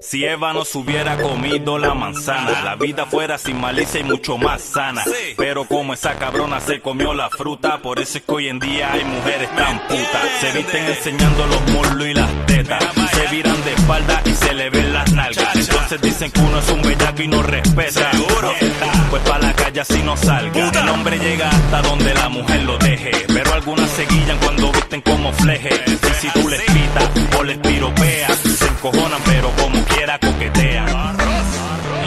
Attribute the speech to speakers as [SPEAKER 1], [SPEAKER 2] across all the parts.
[SPEAKER 1] Si Eva no se hubiera comido la manzana, la vida fuera sin malicia y mucho más sana. Pero como esa cabrona se comió la fruta, por eso es que hoy en día hay mujeres tan putas. Se visten enseñando los muslos y las tetas, viran de espalda y se le ven las nalgas. Entonces dicen que uno es un bellaco y no respeta. Pues para la calle así no salga. El hombre llega hasta donde la mujer lo deje, pero algunas se guillan cuando visten como fleje. Y si tú les pitas o les piropeas, se encojonan, pero como quiera coquetean.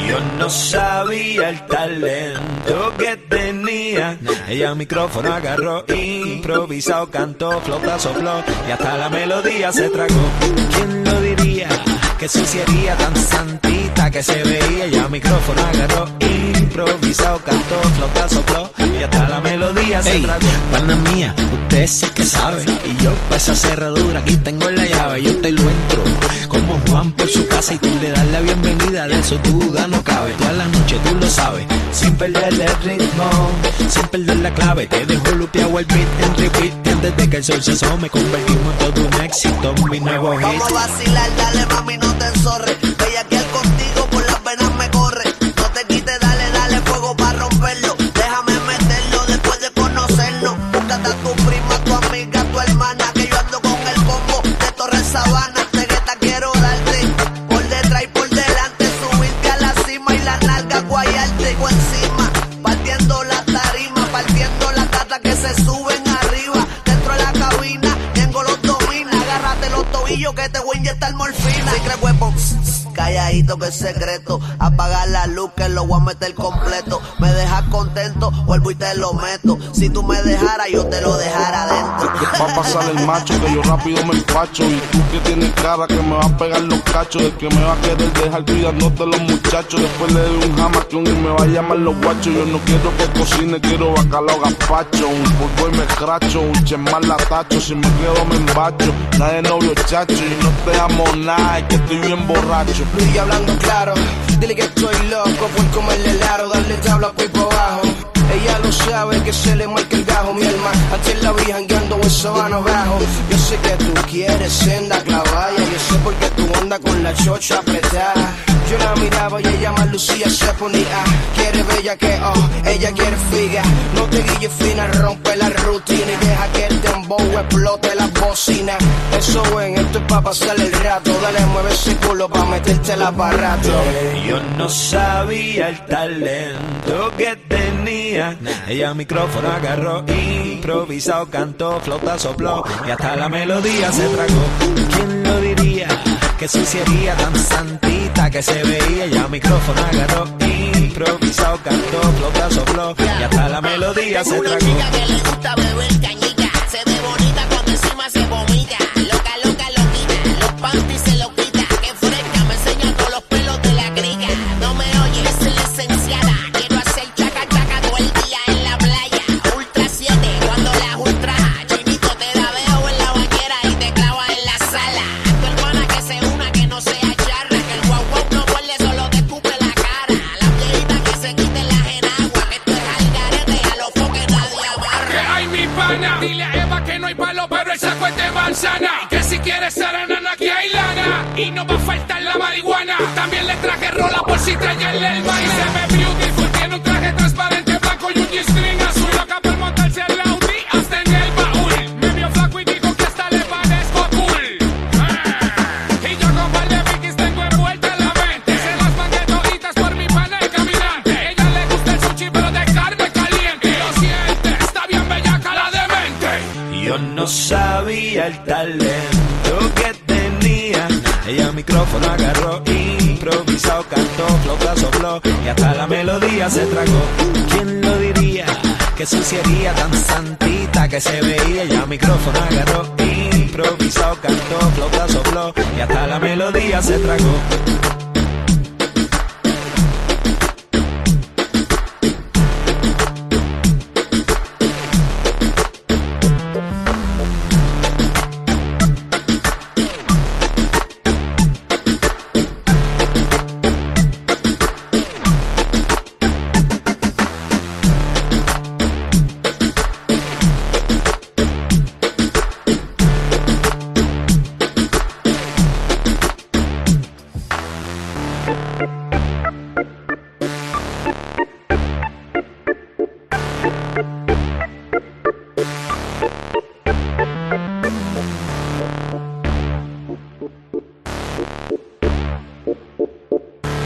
[SPEAKER 2] Yo no sabía el talento que tenía. Ella el micrófono agarró, improvisado, cantó, flota, sopló y hasta la melodía se tragó. Que suciería tan santita que se veía. El micrófono agarró, improvisado, cantó, flota, sopló y hasta la melodía se tragó. Pana mía, usted sí que sabe. Y yo pa' esa cerradura aquí tengo la llave. Yo te lo entro como Juan por su casa y tú le das la bienvenida. De eso tu duda no cabe. Toda la noche tú lo sabes. Sin perder el ritmo, sin perder la clave. Te dejo lupeado el beat en repeat. Antes de que el sol se asome, convertimos en todo un éxito. Mi nuevo hit.
[SPEAKER 3] Vamos a vacilar, dale mami, no te Que es secreto, apagar la luz que lo voy a meter completo. Me dejas contento, vuelvo y te lo meto. Si tú me dejaras, yo te lo dejara adentro.
[SPEAKER 4] Va a pasar el macho que yo rápido me empacho Y tú que tienes cara que me va a pegar los cachos. El que me va a querer dejar cuidándote los muchachos. Después le doy un jama que un día me va a llamar los guachos. Yo no quiero que cocine, quiero bacalao gazpacho. Un polvo y me escracho, un chemal la tacho. Si me quedo me embacho, nada de novio chacho Y no te amo nada, es que estoy bien borracho.
[SPEAKER 5] Y hablando claro, dile que estoy loco por comerle el aro, darle tabla por abajo. Ella lo sabe que se le marca el gajo, mi alma. Antes la vi jangueando en sabana abajo. Yo sé que tú quieres senda clavaya. Yo sé por qué tú andas con la chocha apretada. Yo la miraba y ella más lucía se ponía. Quiere bella que oh, ella quiere figa. No te guilles fina, rompe la rutina y deja que el dembow explote la bocina. Eso ven, esto es pa' pasar el rato. Dale, mueve ese culo pa' meterte el aparato.
[SPEAKER 2] Yo no sabía el talento que tenía. Ella el micrófono agarró, improvisado, cantó, flota, sopló y hasta la melodía se tragó. ¿Quién lo diría? Que suciería tan santita que se veía. El micrófono agarró, improvisado, cantó, flota, sopló y hasta la melodía se tragó.
[SPEAKER 6] chica que le gusta beber
[SPEAKER 7] dile a Eva que no hay palo, pero el saco es de manzana. Y que si quieres ser nana, aquí hay lana. Y no va a faltar la marihuana. También le traje rola por si traerle el baile. Yo
[SPEAKER 2] no sabía el talento que tenía. Ella el micrófono agarró, improvisado, cantó, flota, sopló y hasta la melodía se tragó. ¿Quién lo diría? Que suciería tan santita que se veía. Ella el micrófono agarró, improvisado, cantó, flota, sopló y hasta la melodía se tragó.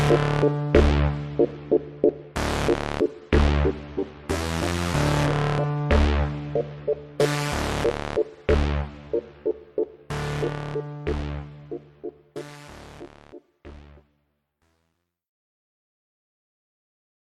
[SPEAKER 8] Thank you.